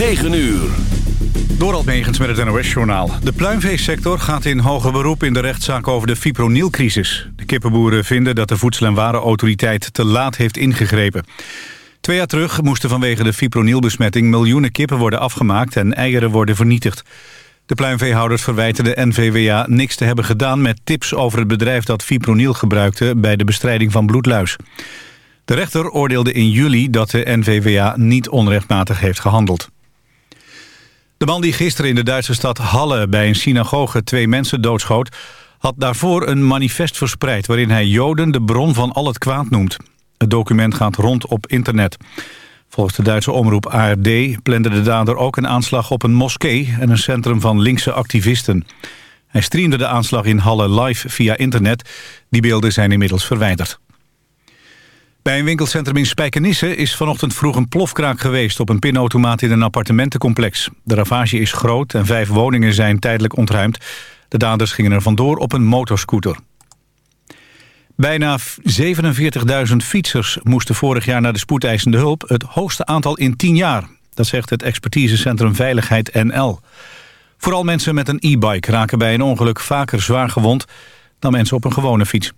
9 uur. Door Megens met het NOS-journaal. De pluimveesector gaat in hoger beroep in de rechtszaak over de fipronilcrisis. De kippenboeren vinden dat de Voedsel- en Warenautoriteit te laat heeft ingegrepen. Twee jaar terug moesten vanwege de fipronilbesmetting miljoenen kippen worden afgemaakt en eieren worden vernietigd. De pluimveehouders verwijten de NVWA niks te hebben gedaan met tips over het bedrijf dat fipronil gebruikte bij de bestrijding van bloedluis. De rechter oordeelde in juli dat de NVWA niet onrechtmatig heeft gehandeld. De man die gisteren in de Duitse stad Halle bij een synagoge twee mensen doodschoot... had daarvoor een manifest verspreid waarin hij Joden de bron van al het kwaad noemt. Het document gaat rond op internet. Volgens de Duitse omroep ARD plande de dader ook een aanslag op een moskee... en een centrum van linkse activisten. Hij streamde de aanslag in Halle live via internet. Die beelden zijn inmiddels verwijderd. Bij een winkelcentrum in Spijkenisse is vanochtend vroeg een plofkraak geweest... op een pinautomaat in een appartementencomplex. De ravage is groot en vijf woningen zijn tijdelijk ontruimd. De daders gingen er vandoor op een motorscooter. Bijna 47.000 fietsers moesten vorig jaar naar de spoedeisende hulp... het hoogste aantal in 10 jaar. Dat zegt het expertisecentrum Veiligheid NL. Vooral mensen met een e-bike raken bij een ongeluk vaker zwaar gewond... dan mensen op een gewone fiets.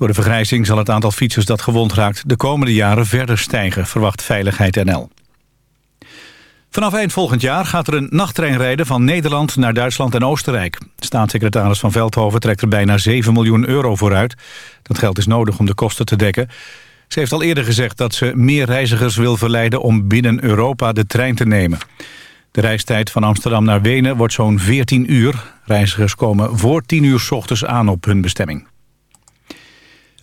Door de vergrijzing zal het aantal fietsers dat gewond raakt... de komende jaren verder stijgen, verwacht Veiligheid NL. Vanaf eind volgend jaar gaat er een nachttrein rijden van Nederland naar Duitsland en Oostenrijk. Staatssecretaris Van Veldhoven trekt er bijna 7 miljoen euro voor uit. Dat geld is nodig om de kosten te dekken. Ze heeft al eerder gezegd dat ze meer reizigers wil verleiden om binnen Europa de trein te nemen. De reistijd van Amsterdam naar Wenen wordt zo'n 14 uur. Reizigers komen voor 10 uur s ochtends aan op hun bestemming.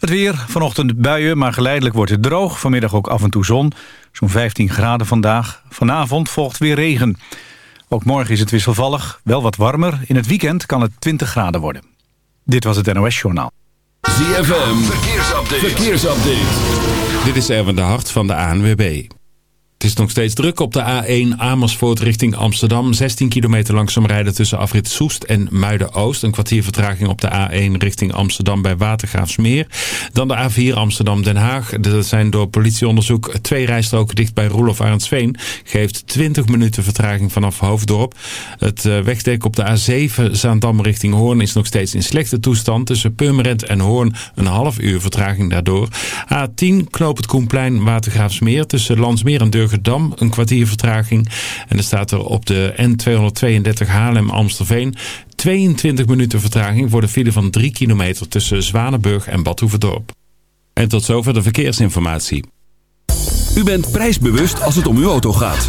Het weer, vanochtend buien, maar geleidelijk wordt het droog. Vanmiddag ook af en toe zon, zo'n 15 graden vandaag. Vanavond volgt weer regen. Ook morgen is het wisselvallig, wel wat warmer. In het weekend kan het 20 graden worden. Dit was het NOS Journaal. ZFM, verkeersupdate. verkeersupdate. Dit is Erwin de Hart van de ANWB. Het is nog steeds druk op de A1 Amersfoort richting Amsterdam. 16 kilometer langzaam rijden tussen Afrit Soest en Muiden-Oost. Een kwartier vertraging op de A1 richting Amsterdam bij Watergraafsmeer. Dan de A4 Amsterdam-Den Haag. Dat zijn door politieonderzoek twee rijstroken dicht bij Roelof Arendsveen. Geeft 20 minuten vertraging vanaf Hoofddorp. Het eh, wegdek op de A7 Zaandam richting Hoorn is nog steeds in slechte toestand. Tussen Purmerend en Hoorn een half uur vertraging daardoor. A10 Knoop het Koenplein Watergraafsmeer tussen Landsmeer en Deur Een kwartier vertraging. En er staat er op de N232 Haarlem-Amstelveen 22 minuten vertraging voor de file van 3 kilometer tussen Zwanenburg en Badhoevedorp. En tot zover de verkeersinformatie. U bent prijsbewust als het om uw auto gaat.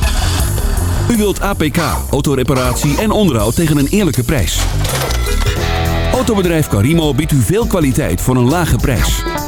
U wilt APK, autoreparatie en onderhoud tegen een eerlijke prijs. Autobedrijf Carimo biedt u veel kwaliteit voor een lage prijs.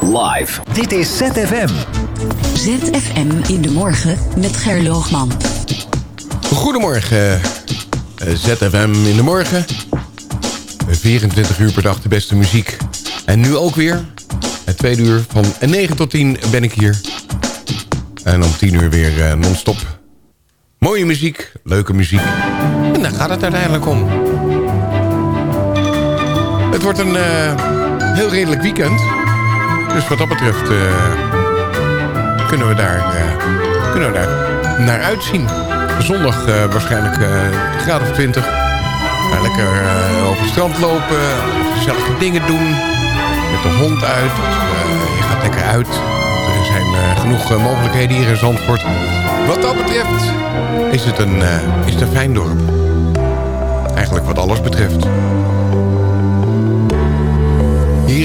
Live. Dit is ZFM. ZFM in de morgen met Gerloogman. Goedemorgen, eh, ZFM in de morgen. 24 uur per dag de beste muziek. En nu ook weer. Het tweede uur van 9 tot 10 ben ik hier. En om 10 uur weer uh, non-stop. Mooie muziek, leuke muziek. En daar gaat het uiteindelijk om. Het wordt een uh, heel redelijk weekend. Dus wat dat betreft uh, kunnen, we daar, kunnen we daar naar uitzien. Zondag uh, waarschijnlijk uh, graad of 20. Ga lekker over het strand lopen, gezellige dingen doen. Met de hond uit. je gaat lekker uit. Er zijn genoeg mogelijkheden hier in Zandvoort. Wat dat betreft is het een, is het een fijn dorp. Eigenlijk wat alles betreft.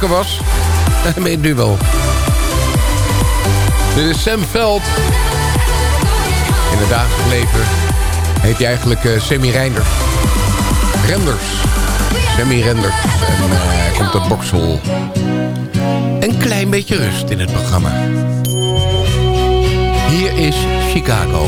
wakker was, het nu wel. Dit is Sam Veld. In het dagelijks leven heet hij eigenlijk uh, Semi Reinder. Renders. Semi Renders. En uh, hij komt uit Boksel. Een klein beetje rust in het programma. Hier is Chicago.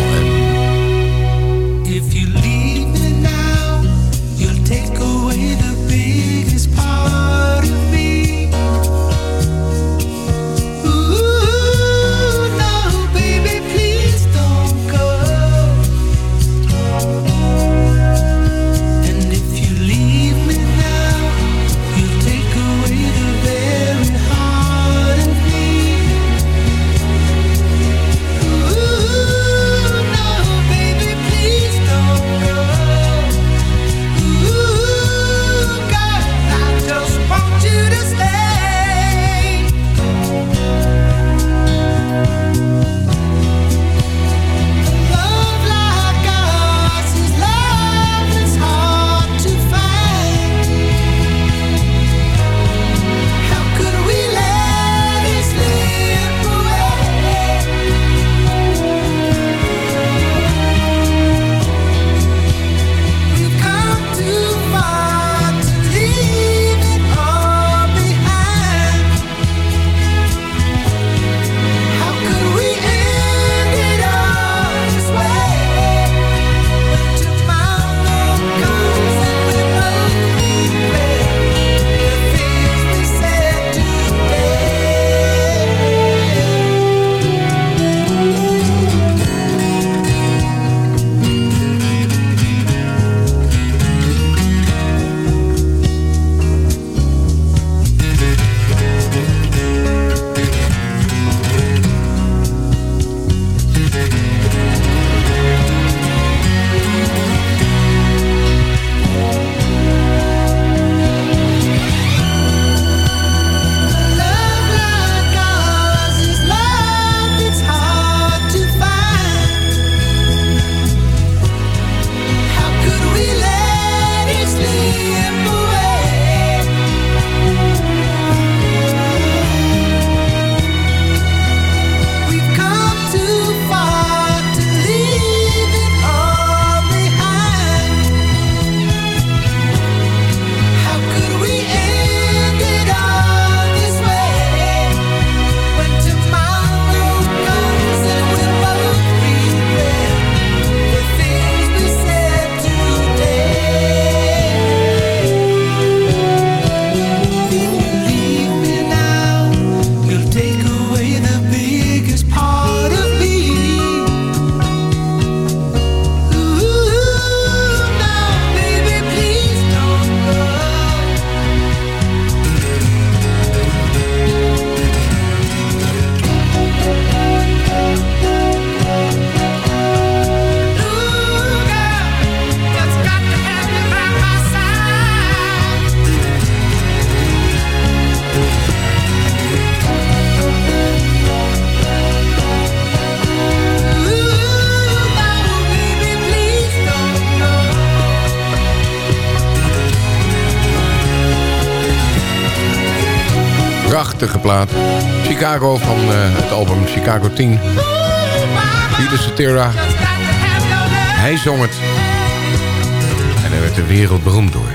Chicago van eh, het album Chicago 10. Peter Cetera. Hij zong het. En hij werd de wereld beroemd door.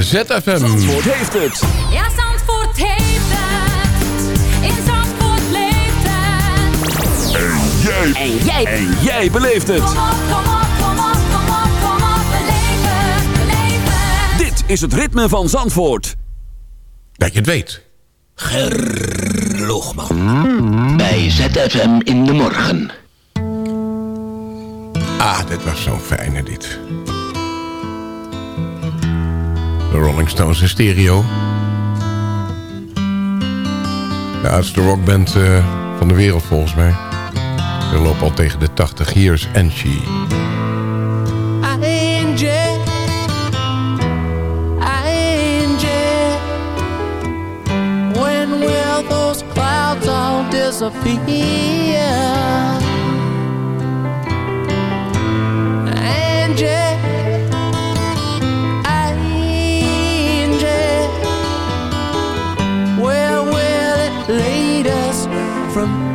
ZFM. Zandvoort heeft het. Ja, Zandvoort heeft het. In Zandvoort leeft het. En jij. En jij. En jij beleeft het. Kom op, kom op, kom op, kom op, kom op. Beleef het, beleef het. Dit is het ritme van Zandvoort. Dat je het weet. Gerloogman. Bij ZFM in de morgen. Ah, dit was zo'n fijne dit. De Rolling Stones in stereo. De oudste rockband eh, van de wereld volgens mij. Ze lopen al tegen de 80 years en she. Disappear? Angel, angel, where will it lead us from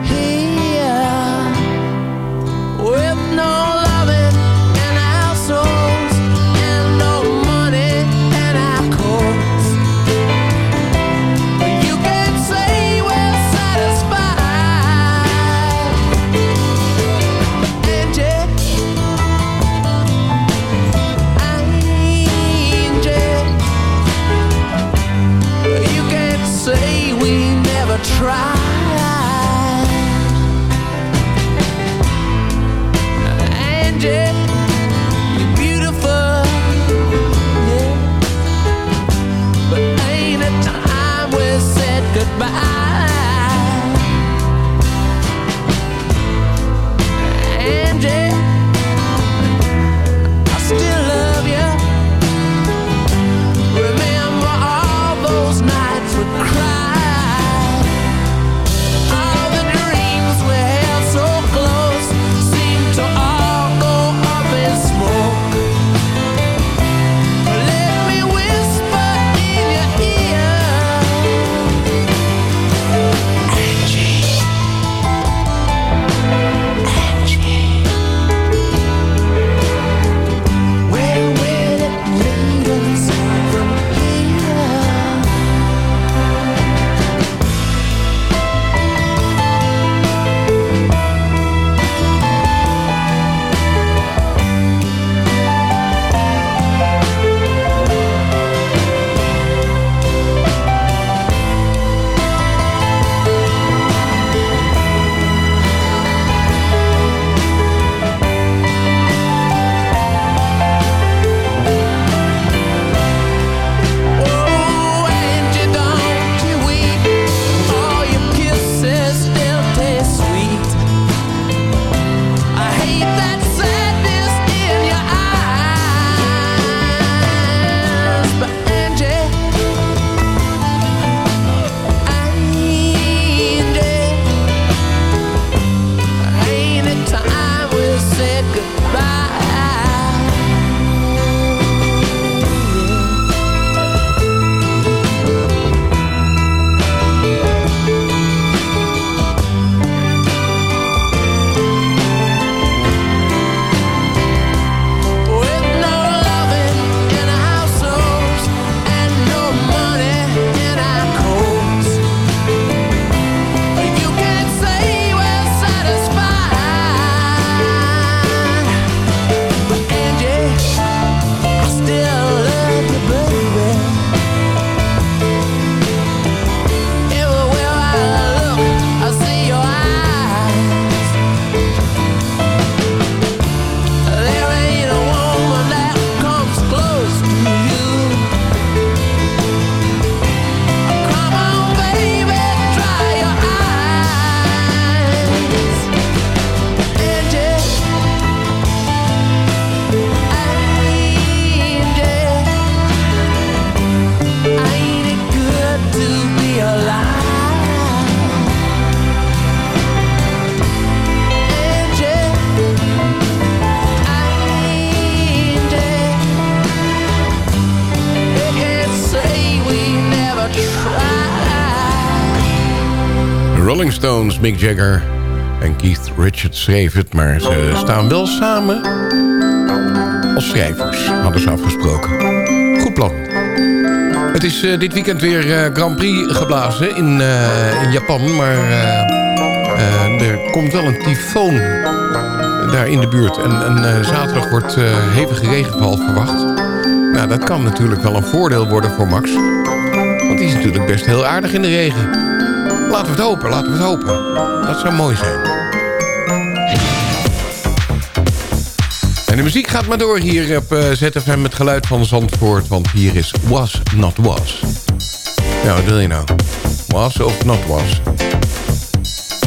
Stones, Mick Jagger en Keith Richards schreef het... maar ze staan wel samen als schrijvers, hadden ze afgesproken. Goed plan. Het is uh, dit weekend weer uh, Grand Prix geblazen in, uh, in Japan... maar er komt wel een tyfoon daar in de buurt. En, en zaterdag wordt hevige regenval verwacht. Nou, dat kan natuurlijk wel een voordeel worden voor Max. Want die is natuurlijk best heel aardig in de regen. Laten we het hopen, laten we het hopen. Dat zou mooi zijn. En de muziek gaat maar door hier op uh, ZFM met geluid van Zandvoort. Want hier is Was Not Was. Ja, wat wil je nou? Was of not was?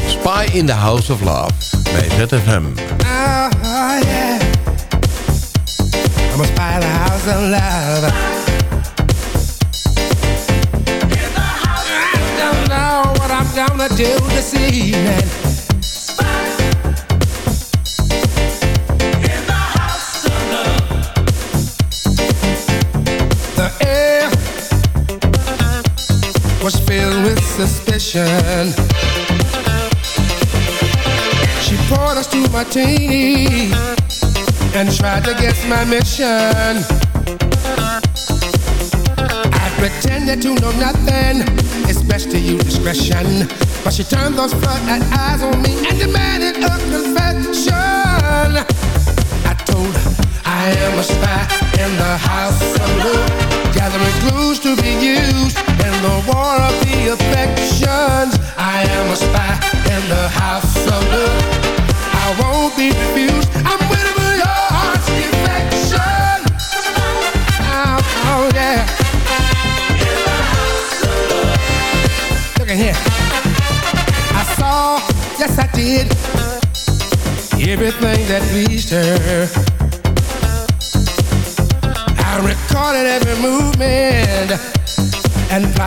Spy in the House of Love bij ZFM. Oh, spy the house of love. Know what I'm gonna do this evening. The air was filled with suspicion. She poured us two martinis and tried to guess my mission. I pretended to know nothing. It's best to use discretion. But she turned those floodlight eyes on me and demanded a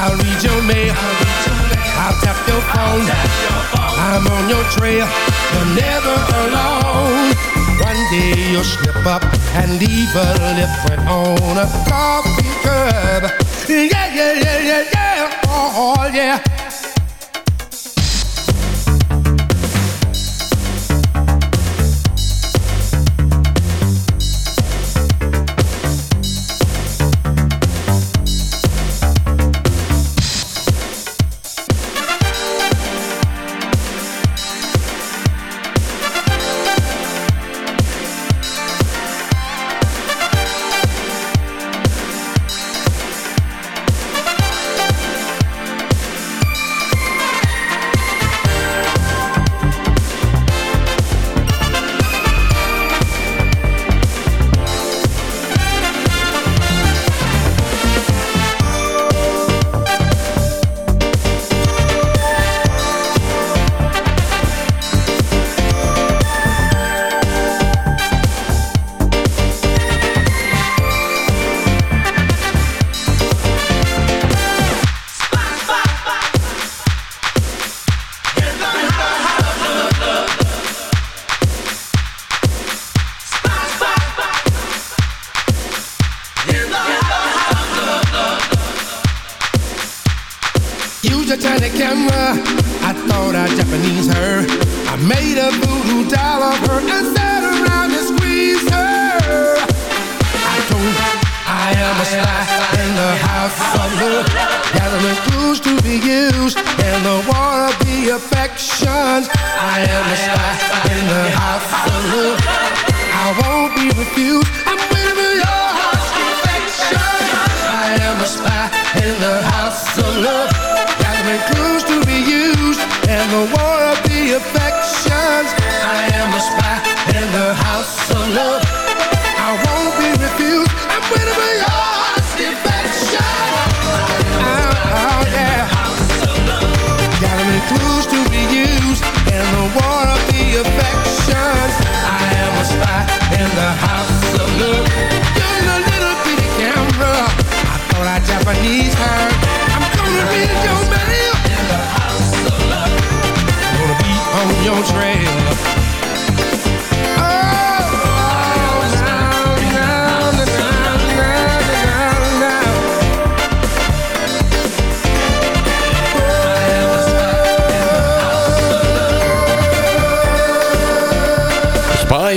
I'll read your mail. I'll tap your phone. I'm on your trail. You're never alone. One day you'll slip up and leave a lip print on a coffee cup. Yeah, yeah, yeah, yeah, yeah. Oh, oh yeah.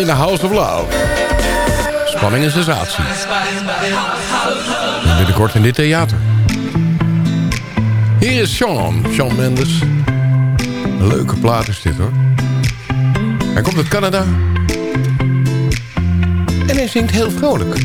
in the House of Love. Spanning en sensatie. Binnenkort in dit theater. Hier is Sean, Sean Mendes. Een leuke plaat is dit hoor. Hij komt uit Canada. En hij zingt heel vrolijk.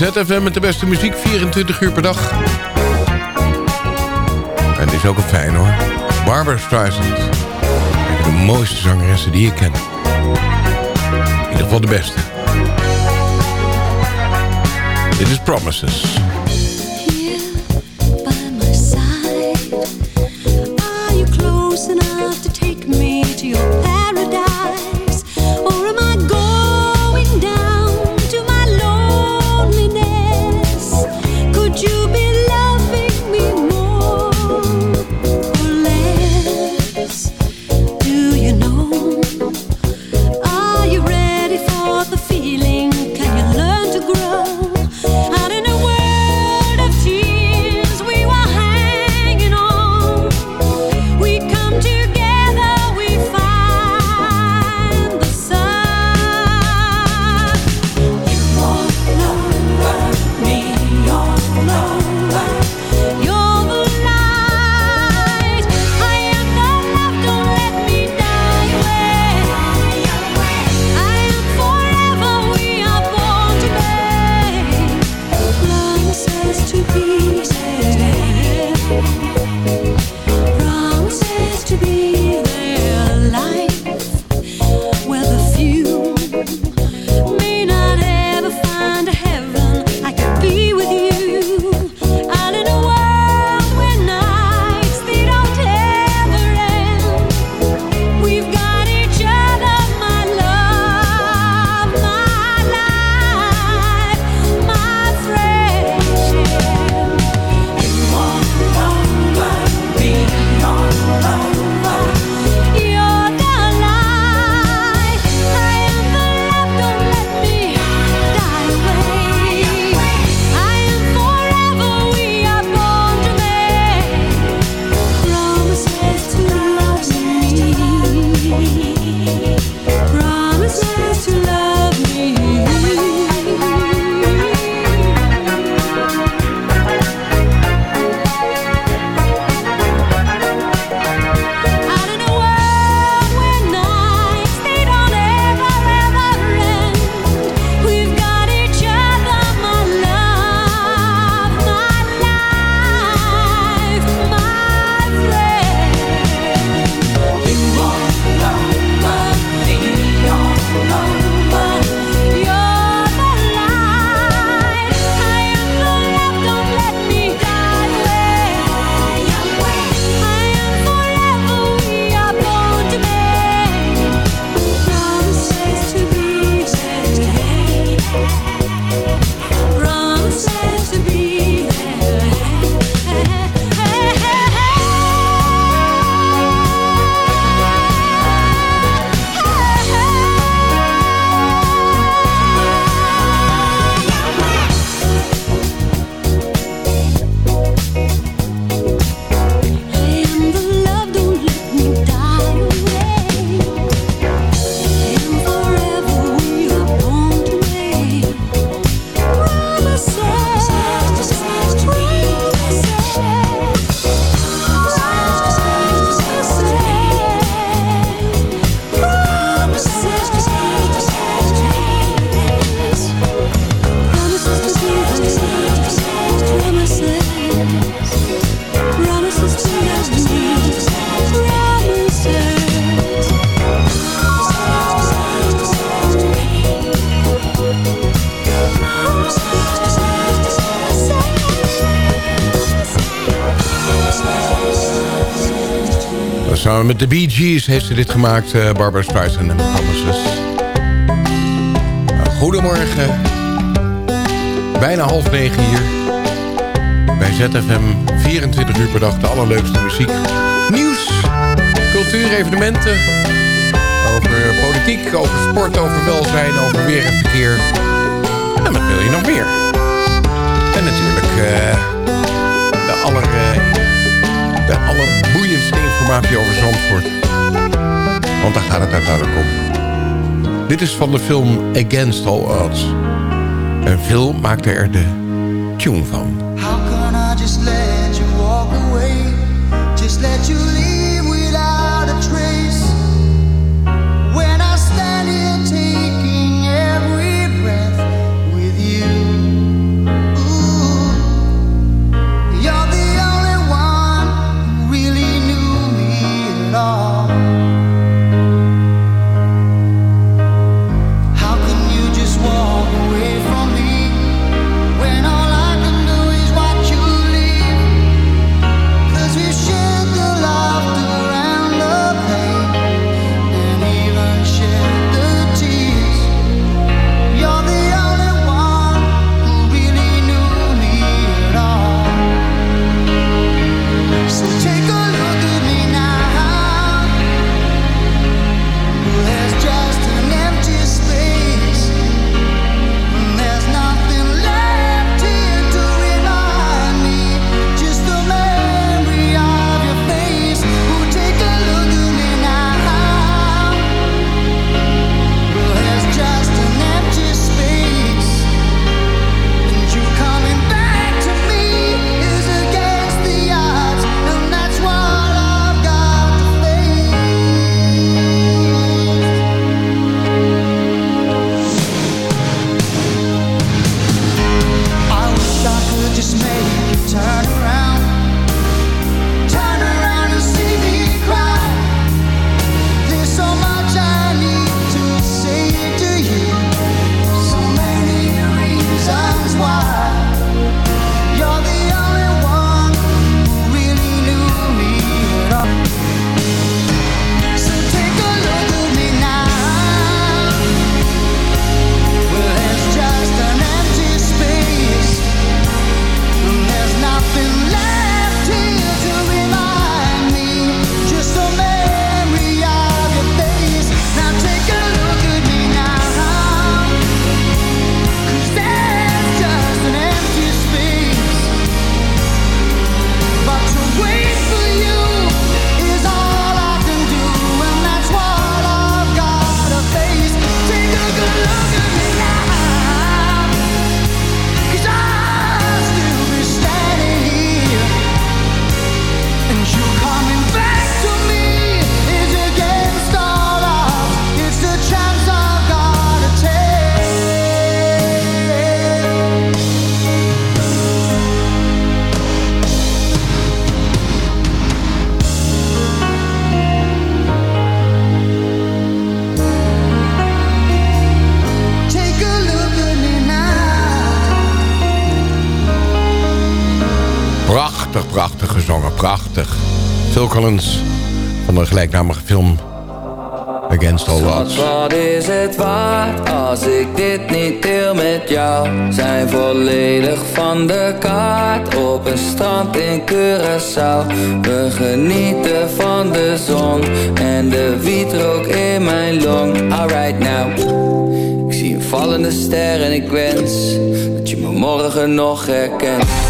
ZFM met de beste muziek, 24 uur per dag. En die is ook een fijn hoor. Barbara Streisand. Een de mooiste zangeressen die ik ken. In ieder geval de beste. Dit is Promises. Met de Bee Gees heeft ze dit gemaakt, eh, Barbara Streisand en Promises. Nou, goedemorgen. Bijna half negen hier. Bij ZFM 24 uur per dag de allerleukste muziek. Nieuws, cultuur, evenementen. Over politiek, over sport, over welzijn, over weer en verkeer. En wat wil je nog meer? En natuurlijk eh, de, aller, eh, de allerboeiendste informatie over Zandvoort. Want daar gaat het uiteindelijk om. Dit is van de film Against All Odds. En Phil maakte er de tune van. How can I just let you walk away? Just let you Prachtig, prachtig gezongen, prachtig. Phil Collins van de gelijknamige film Against All Odds. Wat is het waard als ik dit niet deel met jou? Zijn volledig van de kaart op een strand in Curaçao. We genieten van de zon en de wietrook in mijn long. Alright now. Ik zie een vallende ster en ik wens dat je me morgen nog herkent.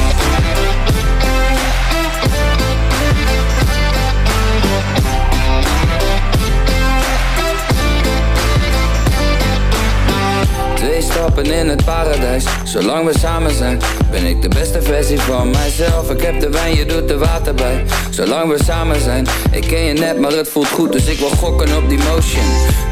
Stappen in het paradijs, zolang we samen zijn Ben ik de beste versie van mijzelf. Ik heb de wijn, je doet de water bij. Zolang we samen zijn, ik ken je net maar het voelt goed Dus ik wil gokken op die motion.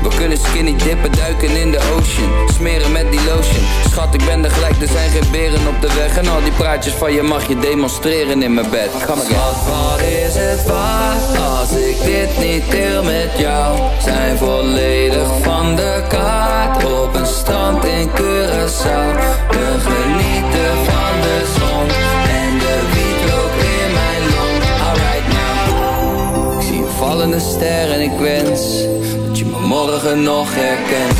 We kunnen skinny dippen, duiken in de ocean. Smeren met die lotion. Schat, ik ben er gelijk, er zijn geen beren op de weg. En al die praatjes van je mag je demonstreren in mijn bed. Again. Schat, wat is het waard als ik dit niet deel met jou? Zijn volledig van de kaart Op een strand in Curaçao Genieten van de zon. En de wietrook in mijn long Alright now. Ik zie een vallende ster en ik wens Dat je me morgen nog herkent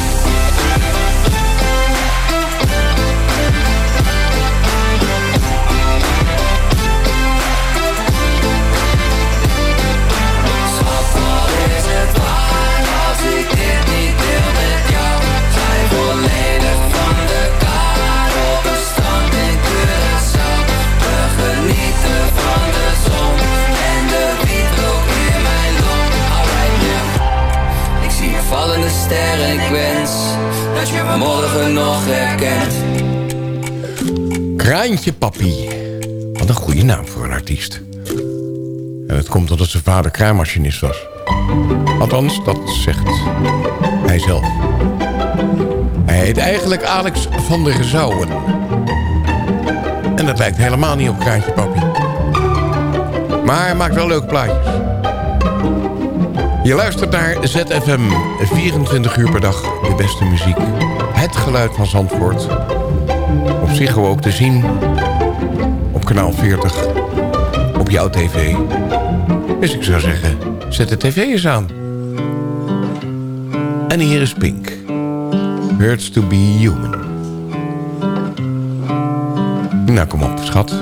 ik wens dat je me morgen nog herkent. Kraantje Papi. Wat een goede naam voor een artiest. En het komt omdat zijn vader kraammachinist was. Althans, dat zegt hij zelf. Hij heet eigenlijk Alex van der Gezouwen. En dat lijkt helemaal niet op Kraantje Papi. Maar hij maakt wel leuke plaatjes. Je luistert naar ZFM. 24 uur per dag de beste muziek. Het geluid van Zandvoort. Op zich ook te zien op kanaal 40 op jouw tv. Dus ik zou zeggen, zet de tv eens aan. En hier is Pink. Hurts to be human. Nou, kom op, schat.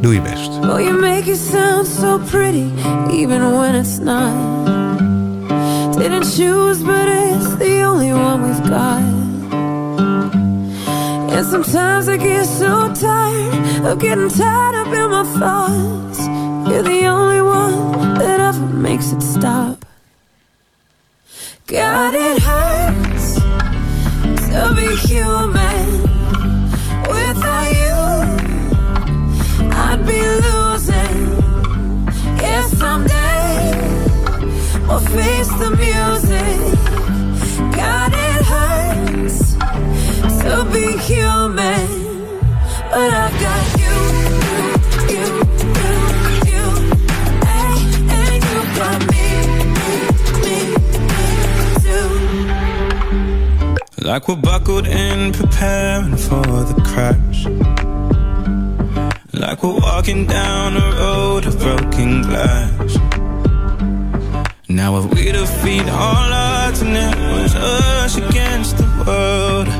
Doe je best. Oh, you make it sound so pretty, even when it's not. Didn't choose, but it's the only one we've got. And sometimes I get so tired of getting tied up in my thoughts. You're the only one that ever makes it stop. God, it hurts to be human without you. I'd be losing. Yeah, someday we'll face Like we're buckled in, preparing for the crash. Like we're walking down a road of broken glass. Now if we defeat all odds and it was us against the world,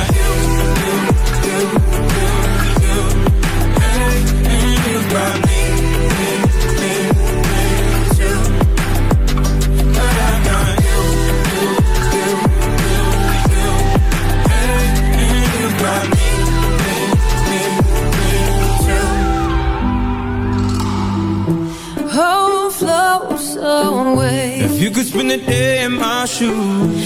shoes,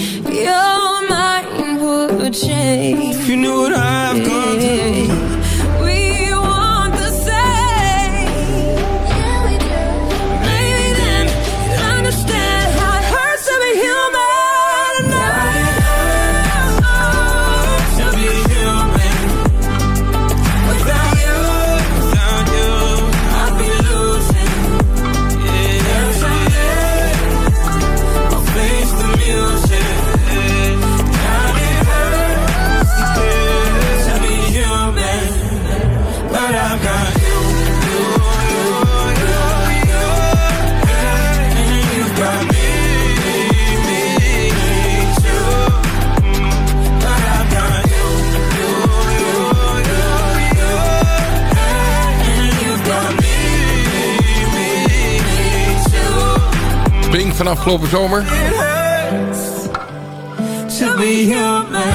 afgelopen zomer. It.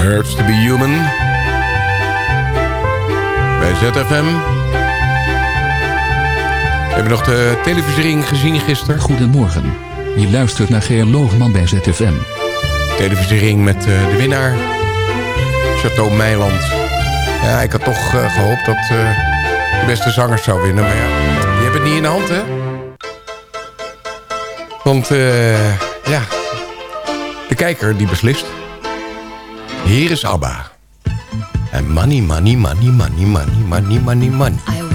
Hurts to be human. Bij ZFM. Heb je nog de televisiering gezien gisteren? Goedemorgen. Je luistert naar Geer Loogman bij ZFM. Televisiering met eh, de winnaar. Chateau Meiland. Ja, ik had toch eh, gehoopt dat eh, de beste zangers zou winnen. Maar ja, je hebt het niet in de hand, hè? Want eh, ja, de kijker die beslist. Hier is ABBA. En money, money, money, money, money, money, money, money.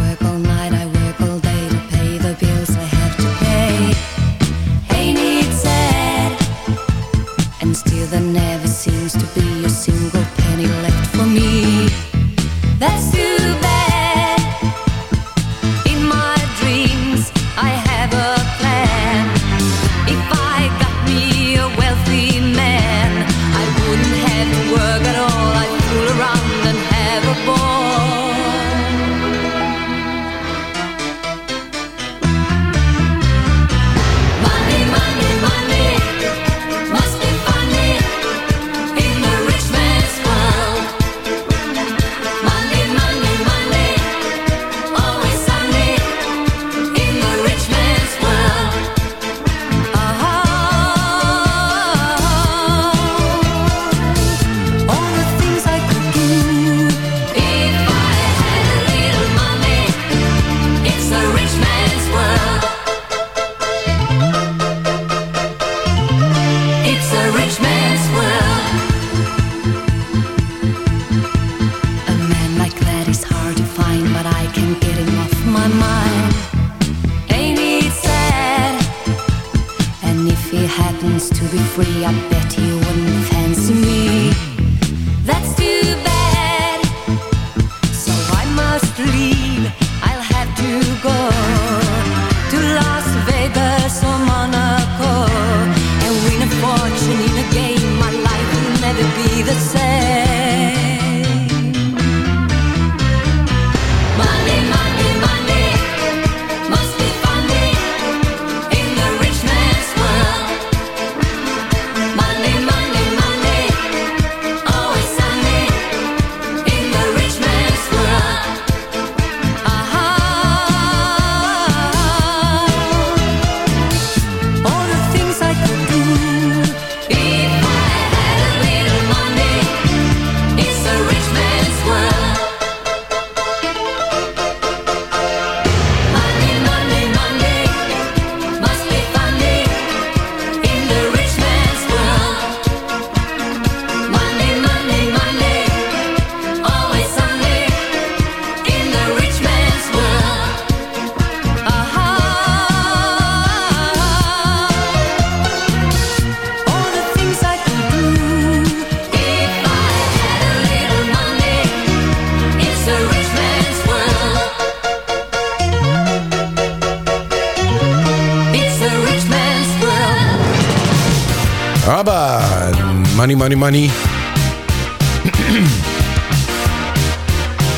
Money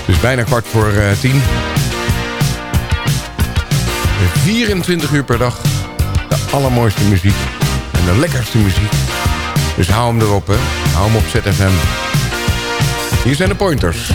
is dus bijna kwart voor eh, tien. 24 uur per dag. De allermooiste muziek. En de lekkerste muziek. Dus hou hem erop, hè. Hou hem op ZFM. Hier zijn de pointers.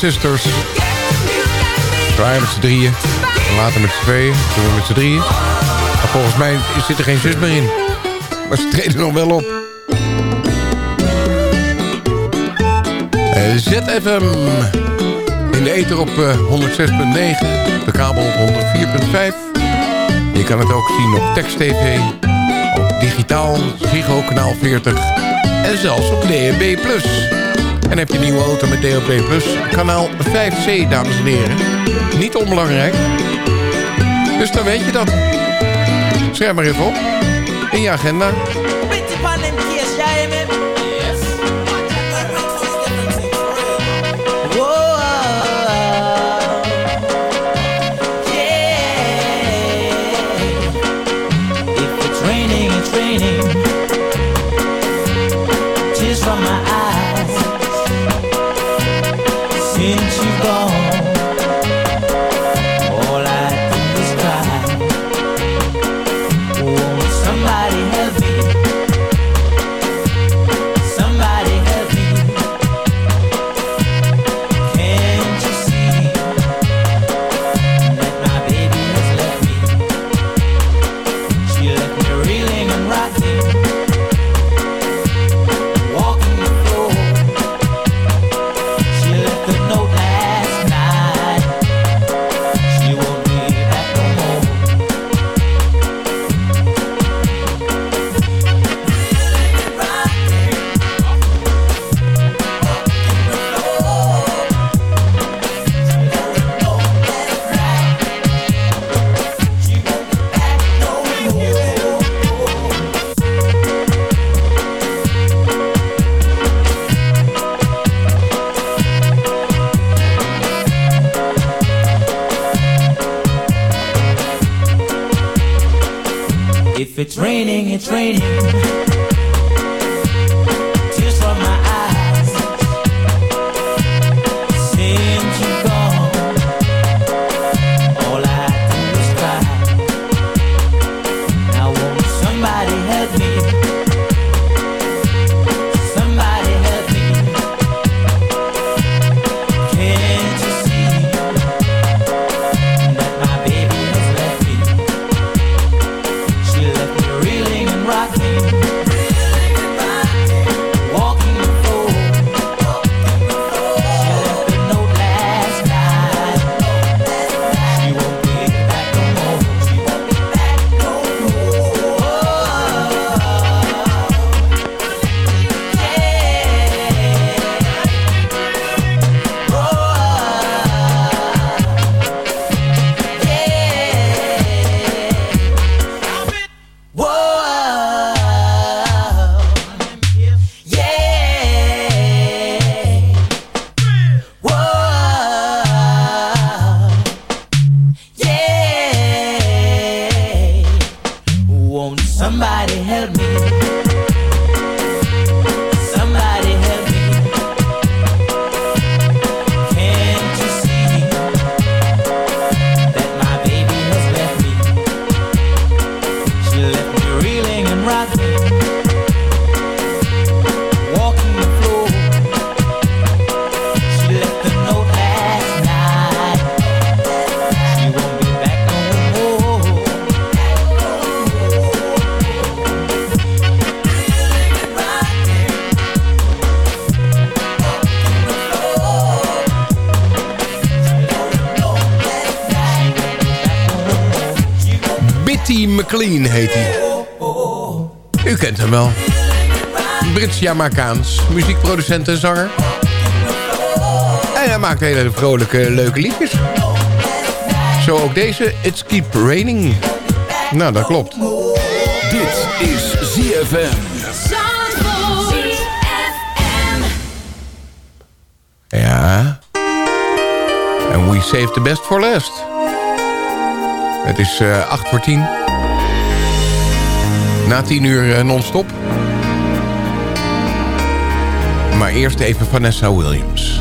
Sisters. Met z'n drieën. Later met z'n tweeën. Toen weer met z'n drieën. Maar volgens mij zit er geen zus meer in. Maar ze treden nog wel op. Eh, ZFM. In de ether op eh, 106.9. Op de kabel op 104.5. Je kan het ook zien op Text TV. Op digitaal, Ziggo kanaal 40. En zelfs op DHB+. En heb je een nieuwe auto met DHB+, kanaal 5C, dames en heren. Niet onbelangrijk. Dus dan weet je dat. Schrijf maar even op. In je agenda. Brits-Jamaicaans, muziekproducent en zanger. En hij maakt hele vrolijke, leuke liedjes. Zo ook deze, It's Keep Raining. Nou, dat klopt. Dit is ZFM. Ja. En we save the best for last. Het is eh 8 voor 10. Na 10 uur eh, non-stop. Maar eerst even Vanessa Williams.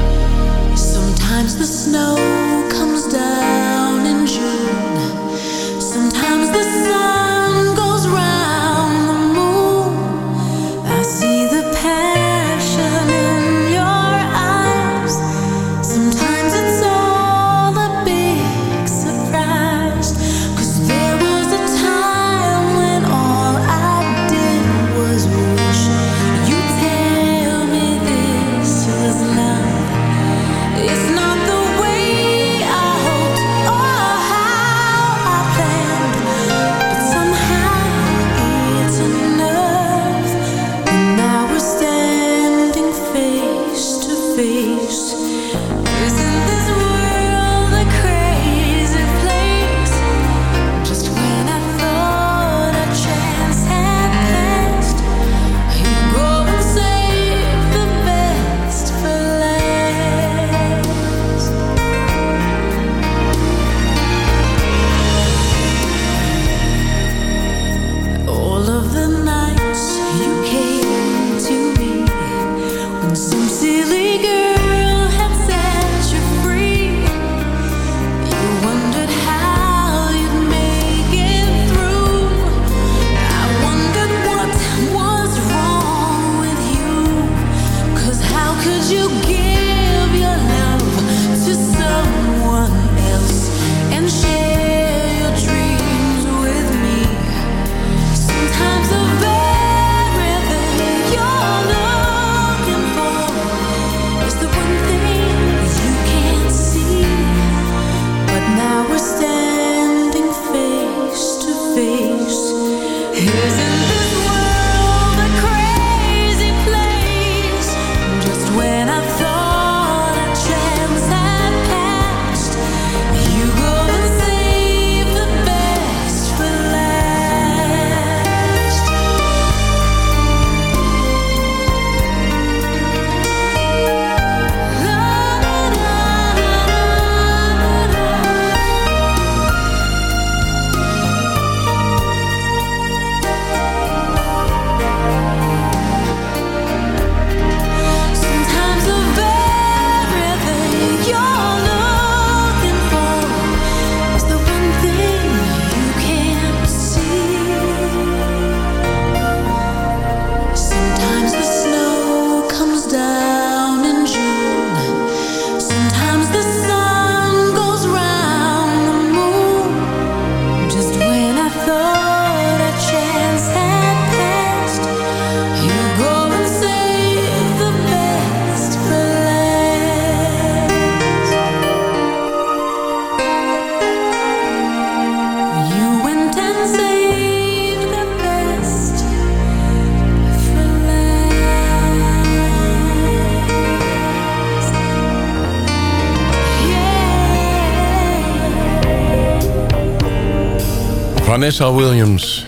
Vanessa Williams.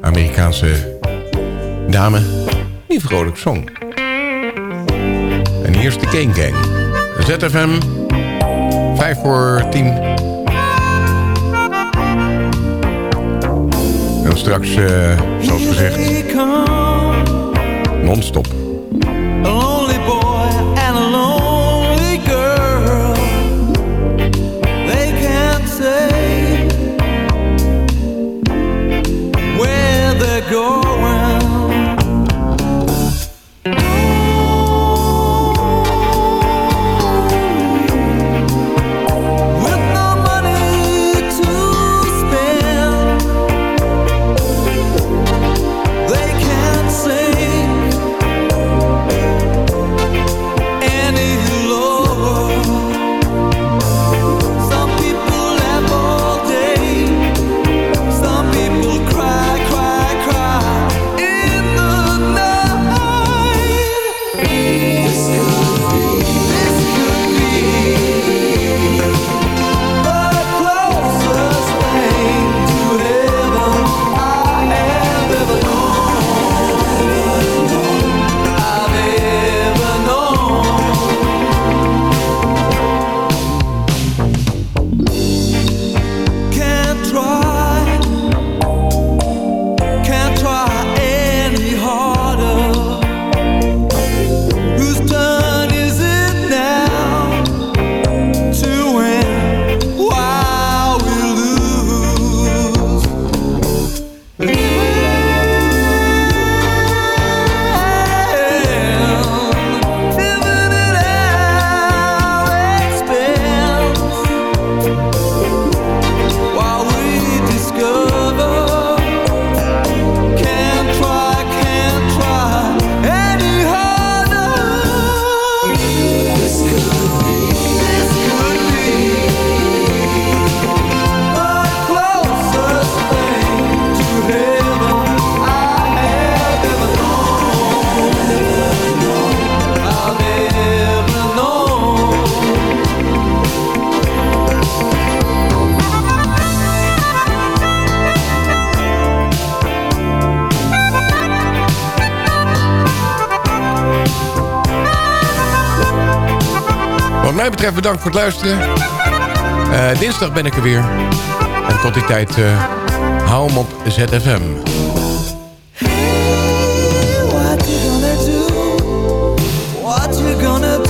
Amerikaanse dame. Die vrolijk zong. En hier is de Kane Gang. ZFM. 5 voor 10. En straks, eh, zoals gezegd, non-stop. go. bedankt voor het luisteren. Eh, dinsdag ben ik er weer. En tot die tijd, eh, hou hem op ZFM. What you gonna do? What you gonna?